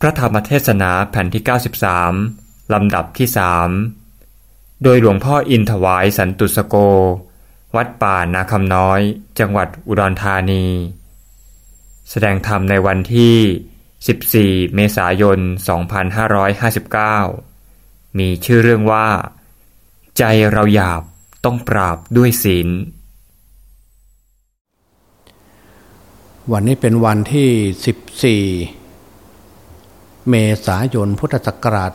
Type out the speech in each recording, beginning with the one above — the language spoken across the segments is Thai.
พระธรรมเทศนาแผ่นที่ 93 ลำดับที่สโดยหลวงพ่ออินถวายสันตุสโก วัดป่านาคำน้อย จังหวัดอุดรธานี แสดงธรรมในวันที่ 14 เมษายน 2559 มีชื่อเรื่องว่า ใจเราหยาบต้องปราบด้วยศีล วันนี้เป็นวันที่ 14 เมษายนพุทธศักราช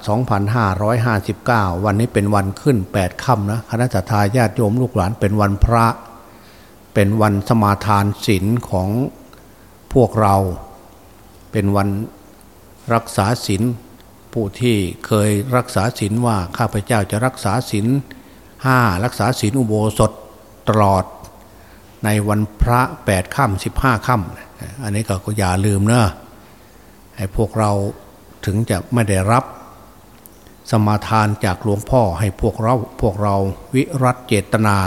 2559 วันนี้เป็นวันขึ้น 8ค่ำนะคณะทาญาติโยมลูกหลานเป็นวันพระ เป็นวันสมาทานศีลของพวกเรา เป็นวันรักษาศีลผู้ที่เคยรักษาศีลว่าข้าพเจ้าจะรักษาศีลห้ารักษาศีลอุโบสถตลอด ในวันพระแปดค่ำสิบห้าค่ำอันนี้ก็อย่าลืมเนอะให้พวกเรา ถึงจะไม่ได้รับสมาทานจากหลวงพ่อให้พวกเราพวกเราวิรัตเจตนา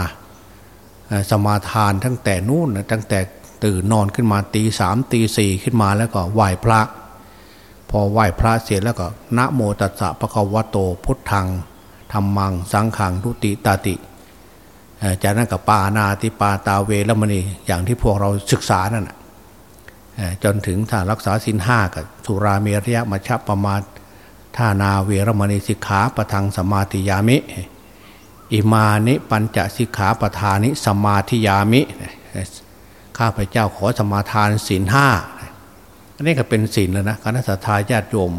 สมาทานตั้งแต่นู่นตั้งแต่ตื่นนอนขึ้นมาตีสามตีสี่ขึ้นมาแล้วก็ไหว้พระ พอไหว้พระเสร็จแล้วก็นะโมตัสสะปะคะวะโตพุทธังธรรมังสังขังทุติตาติจากนั้นกับปานาติปาตาเวรมณีอย่างที่พวกเราศึกษานั่น จนถึงถ้ารักษาสินห้ากับสุราเมรยะมัชฌประมาทท่านาเวรมณีสิกขาประทังสมาธิยามิ อิมานิปัญจสิกขาปทานิสมาธิยามิ ข้าพเจ้าขอสมาทานศีลห้าอันนี้ก็เป็นศีลแล้วนะคณะสัตยาญาติโยม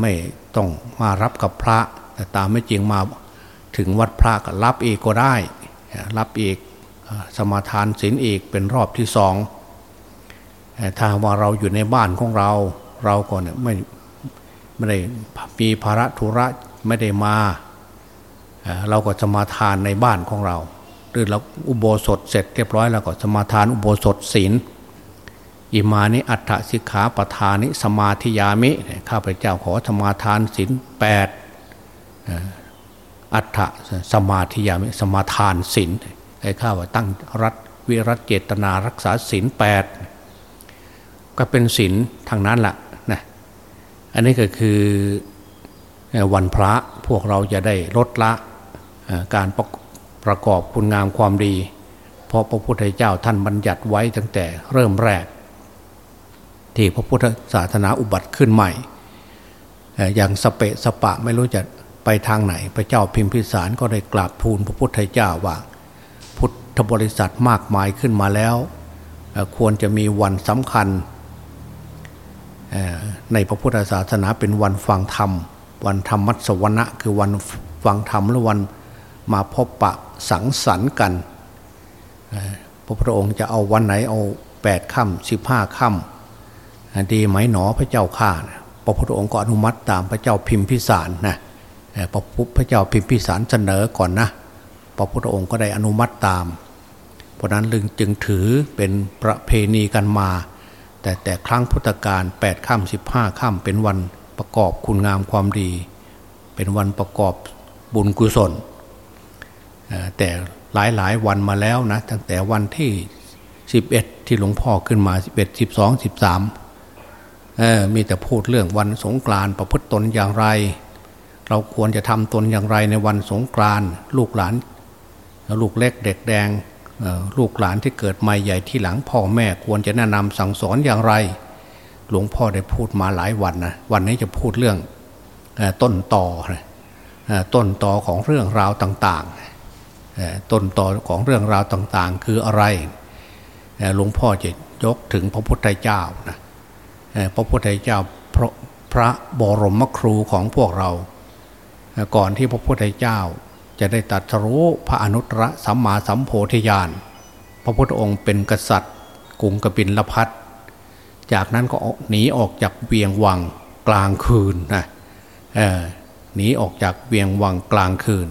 ไม่ต้องมารับกับพระแต่ตามไม่จริงมาถึงวัดพระก็รับเอกก็ได้ รับเอกสมาทานศีลเอกเป็นรอบที่สอง ถ้าว่าเราอยู่ในบ้านของเรา เราก็เนี่ยไม่ไม่ได้มีภาระธุระไม่ได้มา เราก็จะมาทานในบ้านของเรา หรือเราอุโบสถเสร็จเรียบร้อยแล้วก็จะมาทานอุโบสถศีลอิมานิอัฏฐสิกขาปทานิสมาธิยามิข้าพเจ้าขอสมาทานศีลแปดอัฏฐสมาธิยามิสมาทานศีลให้ข้าว่าตั้งรัฐวิรัตเจตนารักษาศีลแปด ก็เป็นศีลทางนั้นแหละนะอันนี้ก็คือวันพระพวกเราจะได้ลดละการประประกอบคุณงามความดี เพราะพระพุทธเจ้าท่านบัญญัติไว้ตั้งแต่เริ่มแรก ที่พระพุทธศาสนาอุบัติขึ้นใหม่ อย่างสเปะสปะไม่รู้จะไปทางไหน พระเจ้าพิมพิสารก็ได้กราบทูลพระพุทธเจ้าว่า พุทธบริษัทมากมายขึ้นมาแล้ว ควรจะมีวันสำคัญ ในพระพุทธศาสนาเป็นวันฟังธรรม วันธรรมมัสวนะคือวันฟังธรรมและวันมาพบปะสังสรรค์กันพระพุทธองค์จะเอาวันไหนเอาแปดค่ำสิบห้าค่ำดีไหมหนอพระเจ้าข้าพระพุทธองค์ก็อนุมัติตามพระเจ้าพิมพิสารนะพระพุทธเจ้าพิมพิสารเสนอก่อนนะพระพุทธองค์ก็ได้อนุมัติตาม เพราะนั้นลึงจึงถือเป็นประเพณีกันมา แต่แต่ครั้งพุทธกาลแปดค่ำสิบห้าค่ำเป็นวันประกอบคุณงามความดี เป็นวันประกอบบุญกุศล แต่หลายหลายวันมาแล้วนะตั้งแต่วันที่สิบเอ็ดที่หลวงพ่อขึ้นมาสิบเอ็ดสิบสองสิบสามมีแต่พูดเรื่องวันสงกรานประพฤติตนอย่างไร เราควรจะทำตนอย่างไรในวันสงกรานลูกหลาน ลูกเล็กเด็กแดง ลูกหลานที่เกิดใหม่ใหญ่ที่หลังพ่อแม่ควรจะแนะนำสั่งสอนอย่างไร หลวงพ่อได้พูดมาหลายวันนะวันนี้จะพูดเรื่องต้นต่อต้นต่อของเรื่องราวต่างๆต้นต่อของเรื่องราวต่างๆ คืออะไรหลวงพ่อจะยกถึงพระพุทธเจ้านะพระพุทธเจ้าพระพระบรมครูของพวกเรา ก่อนที่พระพุทธเจ้า จะได้ตัดรู้พระอนุตตรสัมมาสัมโพธิญาณ พระพุทธองค์เป็นกษัตริย์กรุงกบินลพัทจากนั้นก็หนีออกจากเวียงวังกลางคืนนะหนีออกจากเวียงวังกลางคืน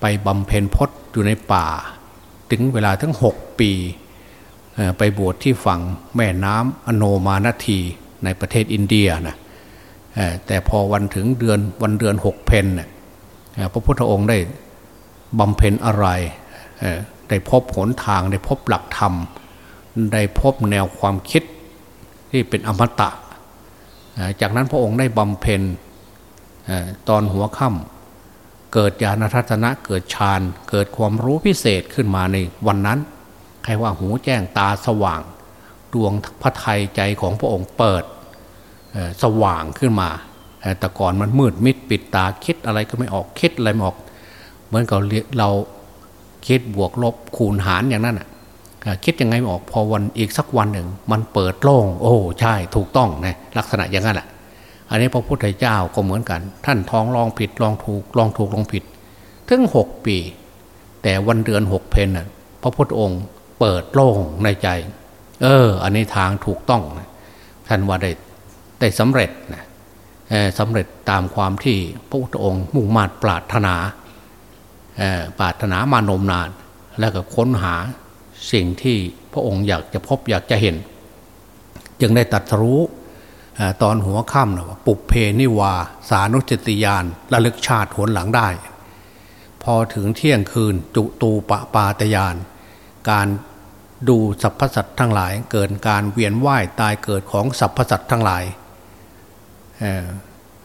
ไปบำเพ็ญพจน์อยู่ในป่า ถึงเวลาทั้งหกปีไปบวชที่ฝั่งแม่น้ำอโนมานาทีในประเทศอินเดียนะแต่พอวันถึงเดือนวันเดือนหกเพนเนี่ย พระพุทธองค์ได้บำเพ็ญอะไรได้พบหนทางได้พบหลักธรรม ได้พบแนวความคิดที่เป็นอมตะ จากนั้นพระองค์ได้บำเพ็ญตอนหัวค่ำเกิดญาณทัศนะเกิดฌานเกิดความรู้พิเศษขึ้นมาในวันนั้นใครว่าหูแจ้งตาสว่าง ดวงพระไทยใจของพระองค์เปิดสว่างขึ้นมา แต่ก่อนมันมืดมิดปิดตาคิดอะไรก็ไม่ออกคิดอะไรไม่ออก เหมือนกับเราคิดบวกลบคูณหารอย่างนั้นอะคิดยังไงไม่ออกพอวันอีกสักวันหนึ่ง มันเปิดโล่งโอ้ใช่ถูกต้องนะลักษณะอย่างนั้นแหละอันนี้พระพุทธเจ้าก็เหมือนกัน ท่านท้องลองผิดลองถูกลองถูกลองผิด ถึงหกปี แต่วันเดือนหกเพนน่ะพระพุทธองค์เปิดโล่งในใจ เออ อันนี้ทางถูกต้องนะท่านว่าได้ได้สำเร็จนะ สำเร็จตามความที่พระพุทธองค์มุ่งมา่ปรารถนาปรารถนามานมนาน แล้วก็ค้นหาสิ่งที่พระองค์อยากจะพบอยากจะเห็น จึงได้ตัดรู้ตอนหัวค่ำนะว่าปุเพนิวา สานุจติยานระลึกชาติหนหลังได้ พอถึงเที่ยงคืนจุตูปปาตยาน การดูสรรพสัตว์ทั้งหลาย เกิดการเวียนว่ายตายเกิดของสรรพสัตว์ทั้งหลาย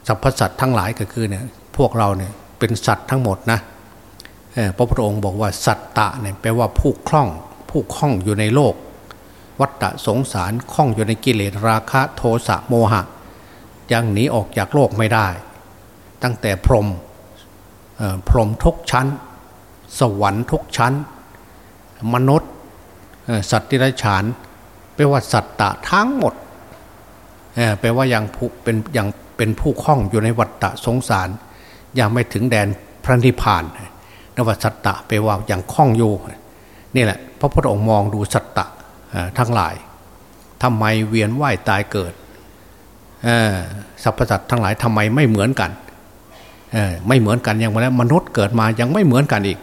สรรพสัตว์ทั้งหลายก็คือเนี่ยพวกเราเนี่ยเป็นสัตว์ทั้งหมดนะพระพุทธองค์บอกว่าสัตตะเนี่ยแปลว่าผู้คล่อง ผู้คล่องอยู่ในโลก วัฏฏะสงสารคล่องอยู่ในกิเลสราคะโทสะโมหะ ยังหนีออกจากโลกไม่ได้ ตั้งแต่พรมพรมทุกชั้น สวรรค์ทุกชั้น มนุษย์สัตว์ที่ไรฉานแปลว่าสัตตะทั้งหมด แปลว่ายังเป็นยังเป็นผู้คล่องอยู่ในวัฏฏะสงสาร ยังไม่ถึงแดนพระนิพพานนวสัตตะแปลว่าอย่างคล่องอยู่นี่แหละพระพุทธองค์มองดูสัตตะทั้งหลายทำไมเวียนว่ายตายเกิดสรรพสัตว์ทั้งหลายทำไมไม่เหมือนกันไม่เหมือนกันอย่างมาแล้วมนุษย์เกิดมายังไม่เหมือนกันอีก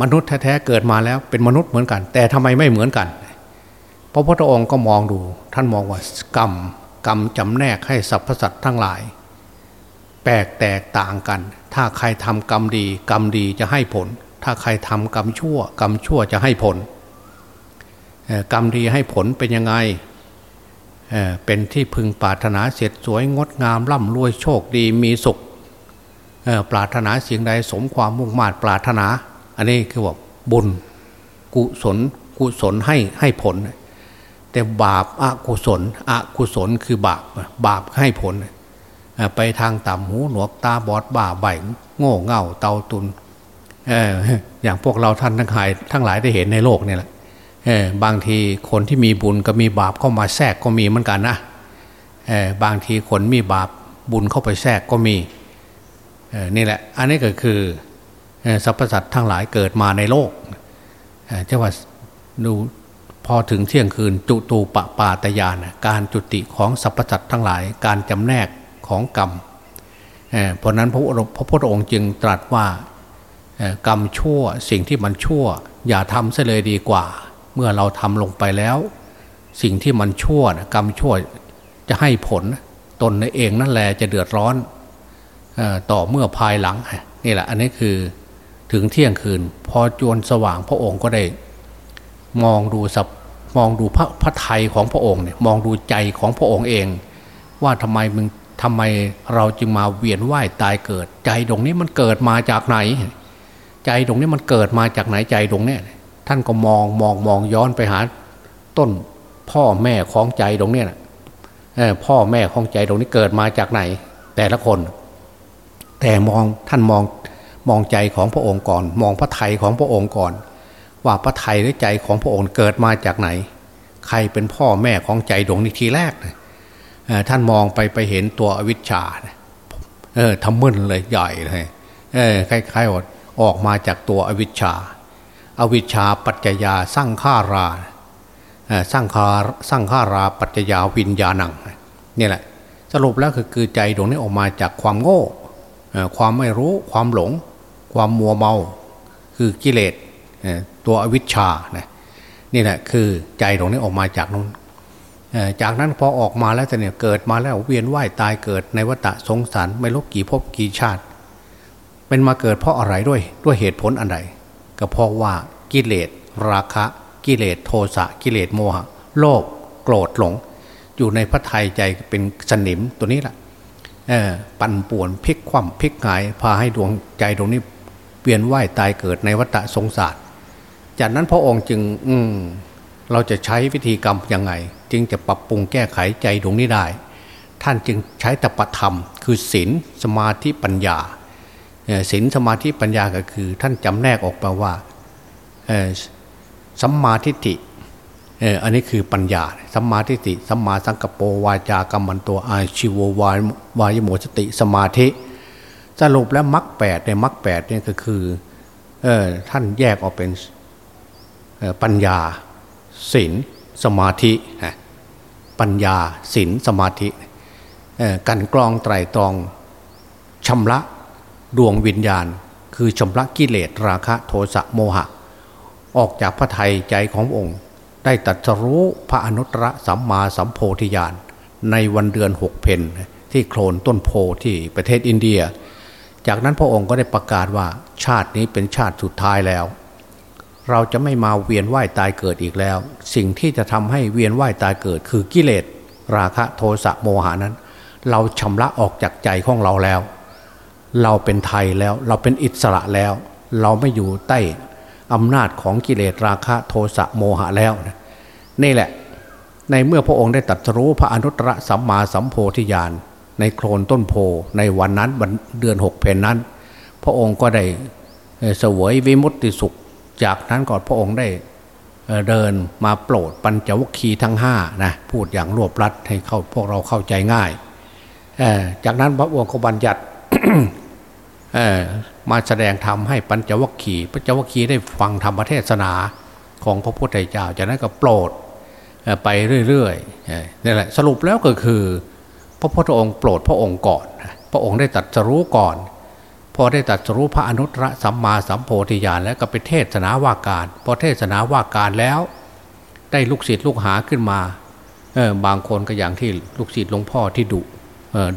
มนุษย์แท้ๆเกิดมาแล้วเป็นมนุษย์เหมือนกัน แต่ทำไมไม่เหมือนกัน พระพุทธองค์ก็มองดู ท่านมองว่ากรรมกรรมจำแนกให้สรรพสัตว์ทั้งหลายแปลกแตกต่างกัน ถ้าใครทำกรรมดี กรรมดีจะให้ผล ถ้าใครทำกรรมชั่ว กรรมชั่วจะให้ผลกรรมดีให้ผลเป็นยังไงเเป็นที่พึงปรารถนาเสร็จสวยงดงามร่ำรวยโชคดีมีสุขปรารถนาสิ่งใดสมความมุ่งมา่ปรารถนา อันนี้คือว่าบุญ กุศลกุศลให้ให้ผล แต่บาปอากุศลอกุศลคือบาปบาปให้ผล ไปทางต่ำหูหนวกตาบอดบ่าใบโง่เง่าเตาตุนอย่างพวกเราท่านทั้งหลายทั้งหลายได้เห็นในโลกนี่แหละบางทีคนที่มีบุญก็มีบาปเข้ามาแทรกก็มีเหมือนกันนะบางทีคนมีบาปบุญเข้าไปแทรกก็มีนี่แหละ อันนี้ก็คือสรรพสัตว์ทั้งหลายเกิดมาในโลกจะว่าดู พอถึงเที่ยงคืนจุตูปปาตยานการจุติของสรรพสัตว์ทั้งหลายการจำแนกของกรรมเพราะนั้นพระพระพุทธองค์จึงตรัสว่ากรรมชั่วสิ่งที่มันชั่ว อย่าทำซะเลยดีกว่า เมื่อเราทำลงไปแล้ว สิ่งที่มันชั่วนะกรรมชั่วจะให้ผลตนเองนั่นแหละจะเดือดร้อนต่อเมื่อภายหลังนี่แหละอันนี้คือถึงเที่ยงคืน พอจวนสว่างพระองค์ก็ได้ มองดูสับมองดูพระพระไทยของพระองค์เนี่ยมองดูใจของพระองค์เอง ว่าทำไมมึงทำไมเราจึงมาเวียนว่ายตายเกิด ใจตรงนี้มันเกิดมาจากไหน ใจตรงนี้มันเกิดมาจากไหนใจตรงนี้ท่านก็มองมองมองย้อนไปหา ต้นพ่อแม่ของใจตรงเนี้นะพ่อแม่ของใจตรงนี้เกิดมาจากไหน แต่ละคน แต่มองท่านมองมองใจของพระองค์ก่อน มองพระไทยของพระองค์ก่อน ว่าพระไทยหรือใจของพระองค์เกิดมาจากไหน ใครเป็นพ่อแม่ของใจดวงนี้ทีแรกท่านมองไปไปเห็นตัวอวิชชาเออทำมึนเลยใหญ่เลยเออคล้ายๆว่าออกมาจากตัวอวิชชาอาวิชชาปัจจยาสร้างข้าราสร้างคาสร้างข้าราปัจจยาวิญญาณังนี่แหละ สรุปแล้วคือคือใจดวงนี้ออกมาจากความโง่ความไม่รู้ความหลง ความมัวเมา คือกิเลส ตัวอวิชชานะนี่แหละคือใจดวงนี้ออกมาจากนั้นจากนั้นพอออกมาแล้วแต่เนี่ยเกิดมาแล้วเวียนว่ายตายเกิดในวัฏสงสารไม่รู้กี่ภพกี่ชาติ เป็นมาเกิดเพราะอะไรด้วยด้วยเหตุผลอันใดก็เพราะว่ากิเลสราคะกิเลสโทสะกิเลสโมหะ โลภโกรธหลง อยู่ในพระทัยใจเป็นสนิมตัวนี้แหละปั่นป่วนพลิกคว่ำพลิกหายพาให้ดวงใจตรงนี้เปลี่ยนว่ายตายเกิดในวัฏสงสาร จากนั้นพระองค์จึง อืมเราจะใช้วิธีกรรมยังไง จึงจะปรับปรุงแก้ไขใจตรงนี้ได้ ท่านจึงใช้ตปธรรม คือศีลสมาธิปัญญาศีลสมาธิปัญญาก็คือ ท่านจำแนกออกมาว่าสัมมาทิฏฐิอันนี้คือปัญญาสัมมาทิฏฐิสัมมาสังกปรวาจากรรมันตัวอาชิววายวายโมสติสมาธิสรุปแล้วมรรคแปดในมรรคแปดเนี่ยก็คือท่านแยกออกเป็น ปัญญาศีลสมาธิปัญญาศีลสมาธิกันกรองไตรตรองชำระดวงวิญญาณ คือชำระกิเลสราคะโทสะโมหะ ออกจากพระไทยใจขององค์ ได้ตัดรู้พระอนุตตรสัมมาสัมโพธิญาณในวันเดือนหกเพนที่โคลนต้นโพที่ประเทศอินเดีย จากนั้นพระองค์ก็ได้ประกาศว่าชาตินี้เป็นชาติสุดท้ายแล้ว เราจะไม่มาเวียนว่ายตายเกิดอีกแล้ว สิ่งที่จะทำให้เวียนว่ายตายเกิด คือกิเลส ราคะโทสะโมหานั้น เราชำระออกจากใจของเราแล้ว เราเป็นไทยแล้ว เราเป็นอิสระแล้ว เราไม่อยู่ใต้อำนาจของกิเลสราคะโทสะโมหะแล้วนี่แหละ ในเมื่อพระองค์ได้ตรัสรู้พระอนุตตรสัมมาสัมโพธิญาณในโคลนต้นโพในวันนั้นวันเดือนหกเพนนั้น พระองค์ก็ได้เสวยวิมุตติสุข จากนั้นก่อนพระองค์ได้เดินมาโปรดปัญจวัคคีย์ทั้งห้านะพูดอย่างรวบรัดให้เข้าพวกเราเข้าใจง่าย จากนั้นพระองค์ก็บัญญัติมาแสดงธรรมให้ปัญจวัคคีย์ปัญจวัคคีย์ได้ฟังธรรมเทศนาของพระพุทธเจ้า จากนั้นก็โปรดไปเรื่อยๆนี่แหละสรุปแล้วก็คือ พระพุทธองค์โปรดพระองค์ก่อน พระองค์ได้ตัดสรู้ก่อน พอได้ตัดรู้พระอนุตตรสัมมาสัมโพธิญาณแล้วก็ไปเทศนาว่าการ พอเทศนาว่าการแล้ว ได้ลูกศิษย์ลูกหาขึ้นมาเออบางคนก็อย่างที่ลูกศิษย์หลวงพ่อที่ดุ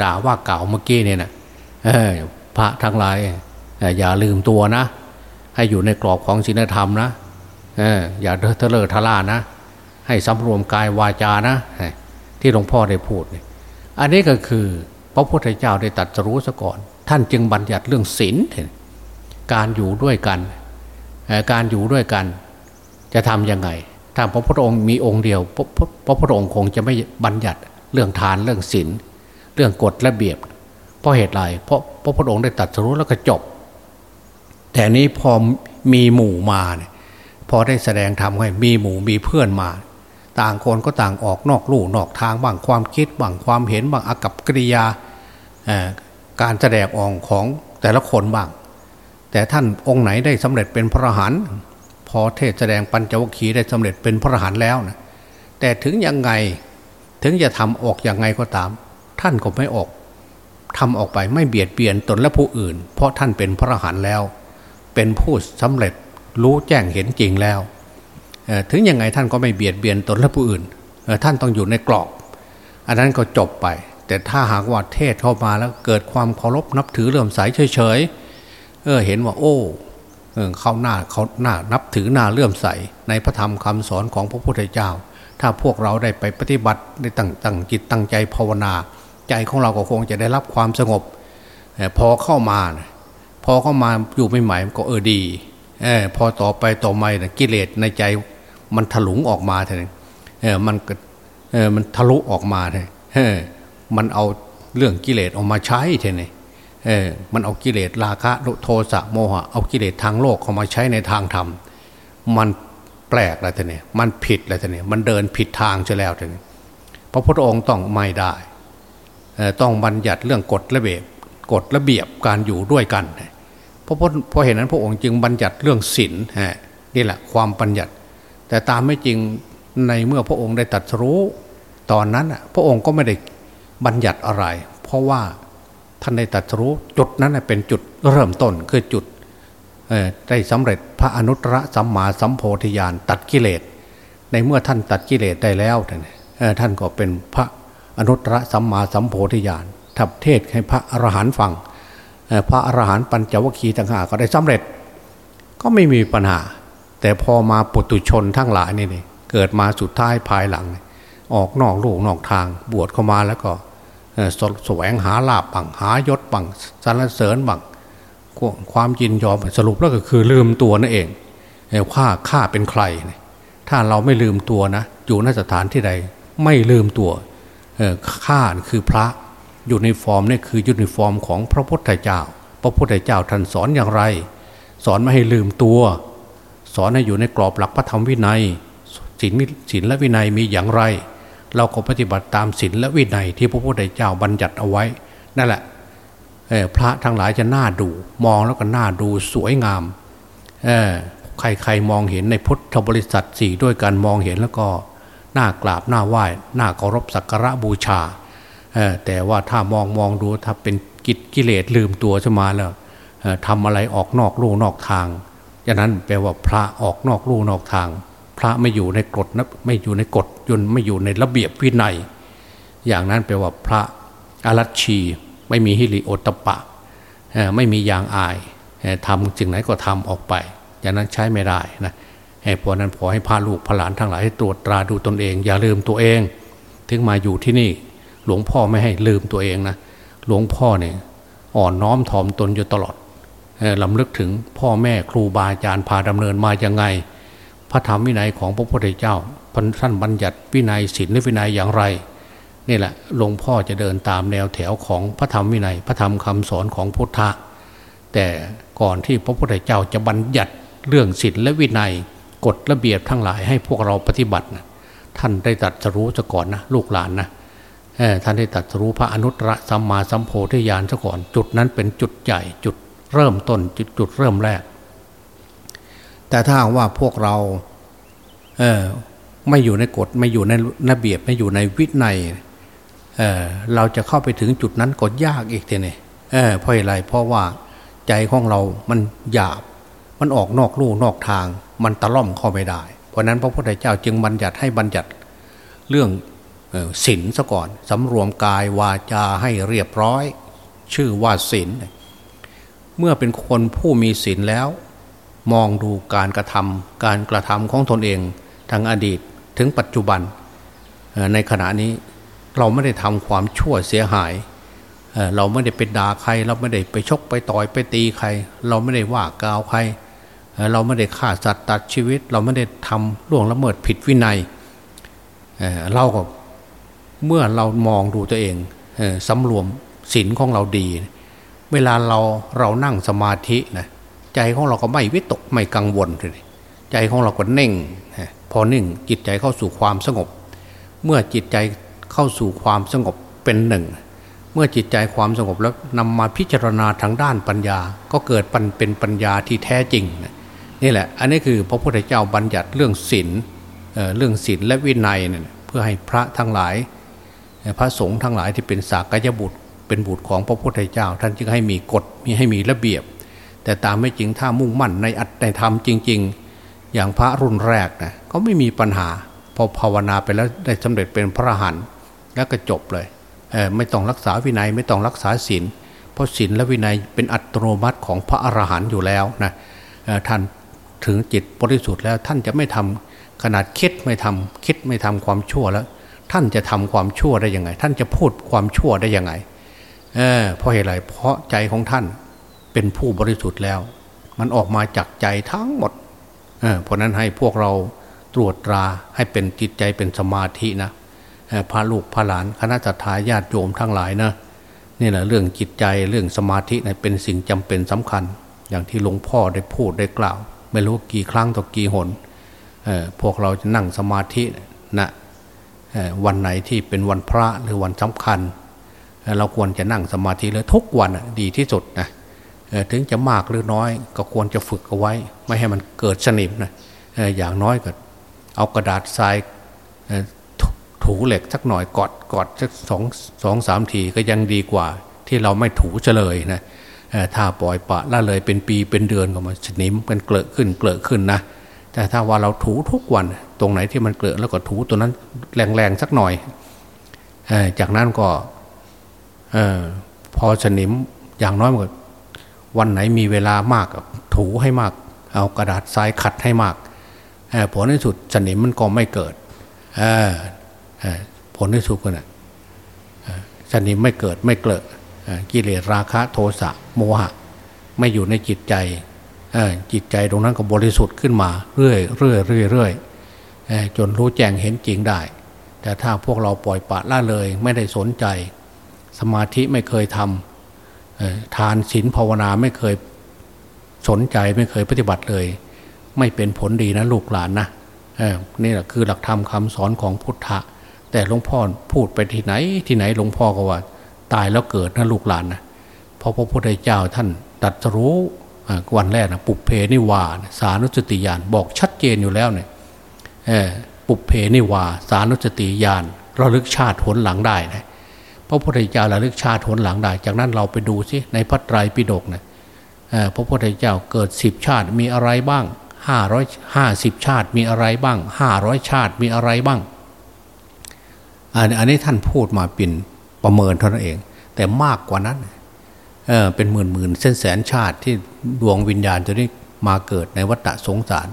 ด่าว่าเก่าเมื่อกี้เนี่ยนะพระทั้งหลายอย่าลืมตัวนะ ให้อยู่ในกรอบของศีลธรรมนะอย่าเทเลอทล่านะ ให้สำรวมกายวาจานะ ที่หลวงพ่อได้พูดอันนี้ก็คือพระพุทธเจ้าได้ตัดรู้ซะก่อน ท่านจึงบัญญัติเรื่องศีลการอยู่ด้วยกันการอยู่ด้วยกัน จะทำยังไงถ้าพระพุทธองค์มีองค์เดียวพระพุทธองค์คงจะไม่บัญญัติเรื่องทานเรื่องศีลเรื่องกฎระเบียบ เพราะเหตุไรเพราะพระพุทธองค์ได้ตัดสู้แล้วก็จบ แต่นี้พอมีหมู่มาเนี่ยพอได้แสดงธรรมให้มีหมู่มีเพื่อนมา ต่างคนก็ต่างออกนอกลู่นอกทางบ้างความคิดบ้างความเห็นบ้างอากับกิริยา การแสดงออกของแต่ละคนบ้าง แต่ท่านองค์ไหนได้สำเร็จเป็นพระหันพอเทศแสดงปัญจวัคคีย์ได้สำเร็จเป็นพระหันแล้วนะแต่ถึงยังไงถึงจะทำออกอย่างไงก็ตาม ท่านก็ไม่ออกทำออกไปไม่เบียดเบียนตนและผู้อื่น เพราะท่านเป็นพระหันแล้ว เป็นผู้สำเร็จรู้แจ้งเห็นจริงแล้วถึงยังไงท่านก็ไม่เบียดเบียนตนและผู้อื่น ท่านต้องอยู่ในกรอบ อันนั้นก็จบไป แต่ถ้าหากว่าเทศเข้ามาแล้วเกิดความเคารพนับถือเลื่อมใสเฉยๆเออเห็นว่า โอ้เออเขาหน้าเขาหน้านับถือหน้าเลื่อมใส ในพระธรรมคำสอนของพระพุทธเจ้า ถ้าพวกเราได้ไปปฏิบัติได้ตั้งตั้งจิตตั้งใจภาวนา ใจของเราก็คงจะได้รับความสงบพอเข้ามาพอเข้ามาอยู่ใหม่ๆก็เออดีอพอต่อไปต่อมากิเลสในใจมันถลุงออกมาเถอะเออมันเออมันทะลุออกมาเถอะ มันเอาเรื่องกิเลสออกมาใช้เท่นี่เออมันเอากิเลสราคะโทสะโมหะเอากิเลสทางโลกเข้ามาใช้ในทางธรรมมันแปลกอะไรท่นี่มันผิดอะไรท่นี่มันเดินผิดทางใช่แล้วท่นี่พระพุทธองค์ต้องไม่ได้ต้องบัญญัติเรื่องกฎระเบียบกฎระเบียบการอยู่ด้วยกันเพราะเพราะเห็นนั้นพระองค์จึงบัญญัติเรื่องศีลนี่แหละความบัญญัติ แต่ตามไม่จริงในเมื่อพระองค์ได้ตรัสรู้ตอนนั้นพระองค์ก็ไม่ได้ บัญญัติอะไร เพราะว่าท่านได้ตรัสรู้จุดนั้นเป็นจุดเริ่มต้นคือจุดได้สำเร็จพระอนุตตรสัมมาสัมโพธิญาณตัดกิเลส ในเมื่อท่านตัดกิเลสได้แล้วท่านก็เป็นพระอนุตตรสัมมาสัมโพธิญาณทับเทศให้พระอรหันต์ฟังพระอรหันต์ปัญจวัคคีย์ต่างหากก็ได้สำเร็จ ก็ไม่มีปัญหา แต่พอมาปุตุชนทั้งหลายนี่เกิดมาสุดท้ายภายหลัง ออกนอกลู่นอกทางบวชเข้ามาแล้วก็ แสวงหาลาภบ้างหายศบ้างสรรเสริญบ้างความนิยมสรุปแล้วก็คือลืมตัวนั่นเองว่าข้าเป็นใคร ถ้าเราไม่ลืมตัวนะ อยู่ในสถานที่ใดไม่ลืมตัวข้าคือพระอยู่ในฟอร์มนี่คือยูนิฟอร์มของพระพุทธเจ้า พระพุทธเจ้าท่านสอนอย่างไร สอนไม่ให้ลืมตัว สอนให้อยู่ในกรอบหลักพระธรรมวินัยศีลศีลและวินัยมีอย่างไร เราก็ปฏิบัติตามศีลและวินัยที่พระพุทธเจ้าบัญญัติเอาไว้ นั่นแหละพระทั้งหลายจะน่าดู มองแล้วก็น่าดูสวยงามใครๆมองเห็นในพุทธบริษัทสี่ด้วยการมองเห็นแล้วก็น่ากราบน่าไหว้น่าเคารพสักการะบูชาแต่ว่าถ้ามองมองดูถ้าเป็นกิจกิเลสลืมตัวจะมาแล้วทำอะไรออกนอกลู่นอกทางดังนั้นแปลว่าพระออกนอกลู่นอกทาง พระไม่อยู่ในกฎนะไม่อยู่ในกฎยนไม่อยู่ในระเบียบวินัย อย่างนั้นแปลว่าพระอรัชชี ไม่มีฮิริโอตปะ ไม่มียางอายทำจึงไหนก็ทำออกไป อย่างนั้นใช้ไม่ได้นะเพราะนั้นขอให้พาลูกพหลานทั้งหลายให้ตรวจตราดูตนเอง อย่าลืมตัวเอง ถึงมาอยู่ที่นี่ หลวงพ่อไม่ให้ลืมตัวเองนะหลวงพ่อเนี่ยอ่อนน้อมถ่อมตนอยู่ตลอดลำลึกถึงพ่อแม่ครูบาอาจารย์พาดำเนินมายังไง พระธรรมวินัยของพระพุทธเจ้าท่านบัญญัติวินัยศีลวินัยอย่างไรนี่แหละหลวงพ่อจะเดินตามแนวแถวของพระธรรมวินัย พระธรรมคำสอนของพุทธะแต่ก่อนที่พระพุทธเจ้าจะบัญญัติเรื่องศีลและวินัยกฎระเบียบทั้งหลายให้พวกเราปฏิบัตินะท่านได้ตัดสรู้ซะก่อนนะลูกหลานนะท่านได้ตัดรู้พระอนุตตรสัมมาสัมโพธิญาณซะก่อน จุดนั้นเป็นจุดใหญ่จุดเริ่มต้นจุดจุดเริ่มแรก แต่ถ้าว่าพวกเรา เออไม่อยู่ในกฎไม่อยู่ในระเบียบไม่อยู่ในวินัยเออเราจะเข้าไปถึงจุดนั้นก็ยากอีกทีนี่เออเพราะอะไรเพราะว่าใจของเรามันหยาบ มันออกนอกลู่นอกทาง มันตะล่อมเข้าไม่ได้ เพราะนั้นพระพุทธเจ้าจึงบัญญัติให้บัญญัติเรื่องศีลซะก่อนสำรวมกายวาจาให้เรียบร้อย ชื่อว่าศีลเมื่อเป็นคนผู้มีศีลแล้ว มองดูการกระทำการกระทำของตนเองทางอดีตถึงปัจจุบัน ในขณะนี้เราไม่ได้ทำความชั่วเสียหาย เราไม่ได้ไปด่าใคร เราไม่ได้ไปชกไปต่อยไปตีใคร เราไม่ได้ว่ากล่าวใคร เราไม่ได้ฆ่าสัตว์ตัดชีวิต เราไม่ได้ทำล่วงละเมิดผิดวินัยเราก็เมื่อเรามองดูตัวเองสำรวมศีลของเราดี เวลาเราเรานั่งสมาธินะ ใจของเราก็ไม่วิตกไม่กังวลเลยใจของเราก็เน่ง พอนิ่งจิตใจเข้าสู่ความสงบ เมื่อจิตใจเข้าสู่ความสงบเป็นหนึ่ง เมื่อจิตใจความสงบแล้วนำมาพิจารณาทางด้านปัญญา ก็เกิดปันเป็นปัญญาที่แท้จริง นี่แหละ อันนี้คือพระพุทธเจ้าบัญญัติเรื่องศีลเรื่องศีลและวินัยเนี่ยเพื่อให้พระทั้งหลาย พระสงฆ์ทั้งหลายที่เป็นสากยบุตร เป็นบุตรของพระพุทธเจ้า ท่านจึงให้มีกฎมีให้มีระเบียบ แต่ตามไม่จริงถ้ามุ่งมั่นในอัตในธรรมจริง ๆ อย่างพระรุ่นแรกนะก็ไม่มีปัญหา พอภาวนาไปแล้วได้สำเร็จเป็นพระหันแล้วก็จบเลยเไม่ต้องรักษาวินัยไม่ต้องรักษาศีลเพราะศีลและวินัยเป็นอัตโนมัติของพระอรหันต์อยู่แล้วนะท่านถึงจิตบริสุทธิ์แล้วท่านจะไม่ทำขนาดคิดไม่ทำคิดไม่ทำความชั่วแล้ว ท่านจะทำความชั่วได้ยังไง ท่านจะพูดความชั่วได้ยังไงเออเพราะเหตุไรเพราะใจของท่าน เป็นผู้บริสุทธิ์แล้ว มันออกมาจากใจทั้งหมดเเพราะนั้นให้พวกเราตรวจตราให้เป็นจิตใจเป็นสมาธินะพระลูกพระหลานคณะทาญาติโยมทั้งหลายนะนี่แหละเรื่องจิตใจเรื่องสมาธินะเป็นสิ่งจำเป็นสำคัญ อย่างที่หลวงพ่อได้พูดได้กล่าว ไม่รู้กี่ครั้งต่อกี่หนพวกเราจะนั่งสมาธินะวันไหนที่เป็นวันพระหรือวันสำคัญ เราควรจะนั่งสมาธิเลยทุกวันดีที่สุดนะ ถึงจะมากหรือน้อย ก็ควรจะฝึกเอาไว้ ไม่ให้มันเกิดสนิมนะอย่างน้อยก็เอากระดาษทรายถูเหล็กสักหน่อยกอดกอดสักสองสองสามทีก็ยังดีกว่า ที่เราไม่ถูเฉลยนะถ้าปล่อยปะละเลยเป็นปีเป็นเดือนก็มาสนิมกันเกลอะขึ้นเกลอะขึ้นนะแต่ถ้าว่าเราถูทุกวันตรงไหนที่มันเกลือแล้วก็ถูตัวนั้นแรงๆสักหน่อยจากนั้นก็อพอสนิมอย่างน้อยมัน วันไหนมีเวลามากถูให้มาก เอากระดาษทรายขัดให้มากผลในสุดสนิมมันก็ไม่เกิดผลที่สุดก็นะชนิไม่เกิดไม่เกิดกิเลสราคะโทสะโมหะ ไม่อยู่ในจิตใจจิตใจตรงนั้นก็บริสุทธิ์ขึ้นมาเรื่อยเรื่อยเรื่อยเรื่อยจนรู้แจ้งเห็นจริงได้ แต่ถ้าพวกเราปล่อยปะละเลยไม่ได้สนใจ สมาธิไม่เคยทำ ทานศีลภาวนาไม่เคยสนใจไม่เคยปฏิบัติเลย ไม่เป็นผลดีนะลูกหลานนะนี่แหละคือหลักธรรมคาสอนของพุทธะ แต่หลวงพ่อพูดไปที่ไหนที่ไหนหลวงพ่อก็ว่า ตายแล้วเกิดนะลูกหลานนะเพราะพระพุทธเจ้าท่านตัดรู้วันแรกนะปุเพนิวาสานุสติญาณบอกชัดเจนอยู่แล้วเนี่ยปุเพนิวาสานุสติญาณระลึกชาติผลหลังได้นะ พระพุทธเจ้าระลึกชาติผลหลังได้ จากนั้นเราไปดูสิในพระไตรปิฎกนะพระพุทธเจ้าเกิดสิบชาติมีอะไรบ้างห้าร้อยห้าสิบชาติมีอะไรบ้างห้าร้อยชาติมีอะไรบ้างอันนี้ท่านพูดมาเป็นประเมินเท่านั้นเอง แต่มากกว่านั้นเเป็นหมื่นหมื่นเส้นแสนชาติที่ดวงวิญญาณจะได้มาเกิดในวัฏสงสาร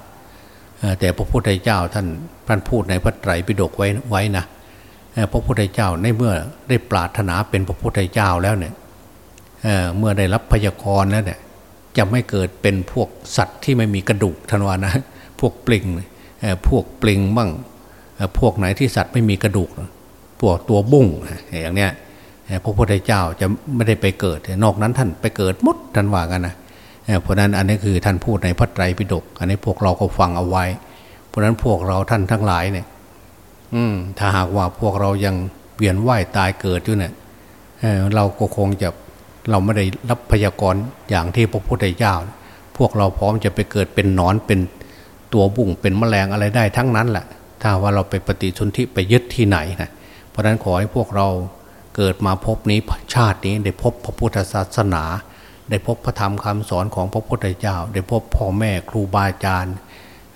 แต่พระพุทธเจ้าท่านท่านพูดในพระไตรปิฎกไว้ไว้นะ พระพุทธเจ้าในเมื่อได้ปรารถนาเป็นพระพุทธเจ้าแล้วเนี่ยเเมื่อได้รับพยากรณ์แล้วเนี่ยจะไม่เกิดเป็นพวกสัตว์ที่ไม่มีกระดูกทันวานะ พวกปลิงพวกปลิงบ้างพวกไหนที่สัตว์ไม่มีกระดูกพวกตัวบุ้งอย่างเนี้ยพระพุทธเจ้าจะไม่ได้ไปเกิด นอกนั้นท่านไปเกิดมดท่านว่ากันนะเพราะนั้นอันนี้คือท่านพูดในพระไตรปิฎกอันนี้พวกเราก็ฟังเอาไว้ เพราะนั้นพวกเราท่านทั้งหลายเนี่ย อืม ถ้าหากว่าพวกเรายังเวียนว่ายตายเกิดอยู่เนี่ยเเราก็คงจะเราไม่ได้รับพยากรณ์อย่างที่พระพุทธเจ้า พวกเราพร้อมจะไปเกิดเป็นนอนเป็นตัวบุ่งเป็นแมลงอะไรได้ทั้งนั้นแหละ ถ้าว่าเราไปปฏิชนที่ไปยึดที่ไหนนะเพราะนั้นขอให้พวกเราเกิดมาพบนี้ชาตินี้ได้พบพระพุทธศาสนา ได้พบพระธรรมคำสอนของพระพุทธเจ้า ได้พบพ่อแม่ครูบาอาจารย์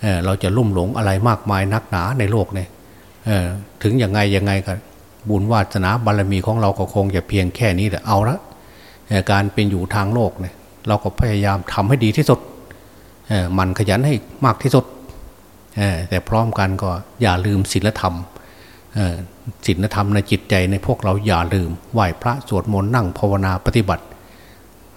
เเราจะลุ่มหลงอะไรมากมายนักหนาในโลกเนี่ย ถึงยังไงยังไงก็บุญวาสนาบารมีของเราก็คงจะเพียงแค่นี้แต่เอาละการเป็นอยู่ทางโลกเนี่ยเราก็พยายามทำให้ดีที่สุดมันขยันให้มากที่สุดแต่พร้อมกันก็อย่าลืมศีลธรรมศีลธรรมในจิตใจในพวกเราอย่าลืมไหว้พระสวดมนต์นั่งภาวนาปฏิบัติ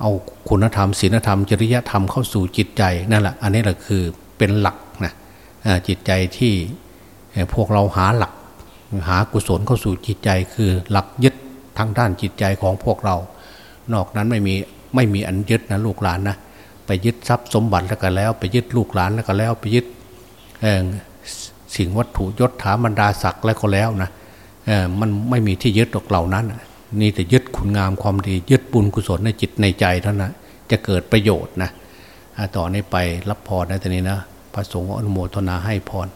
เอาคุณธรรมศีลธรรม จริยธรรมเข้าสู่จิตใจนั่นแหละอันนี้แหละคือเป็นหลักนะจิตใจที่ พวกเราหาหลัก หากุศลเข้าสู่จิตใจคือหลักยึดทางด้านจิตใจของพวกเรา นอกนั้นไม่มีไม่มีอันยึดนะลูกหลานนะไปยึดทรัพย์สมบัติแล้วก็แล้ว ไปยึดลูกหลานแล้วก็แล้วไปยึดสิ่งวัตถุยศถาบรรดาศักดิ์แล้วก็แล้วนะมันไม่มีที่ยึดตกเหล่านั้นนี่แต่ยึดคุณงามความดี ยึดบุญกุศลในจิตในใจเท่านั้นจะเกิดประโยชน์นะต่อนนี้ไปรับพรในตอนนี้นะพระสงฆ์อนุโมทนาให้พร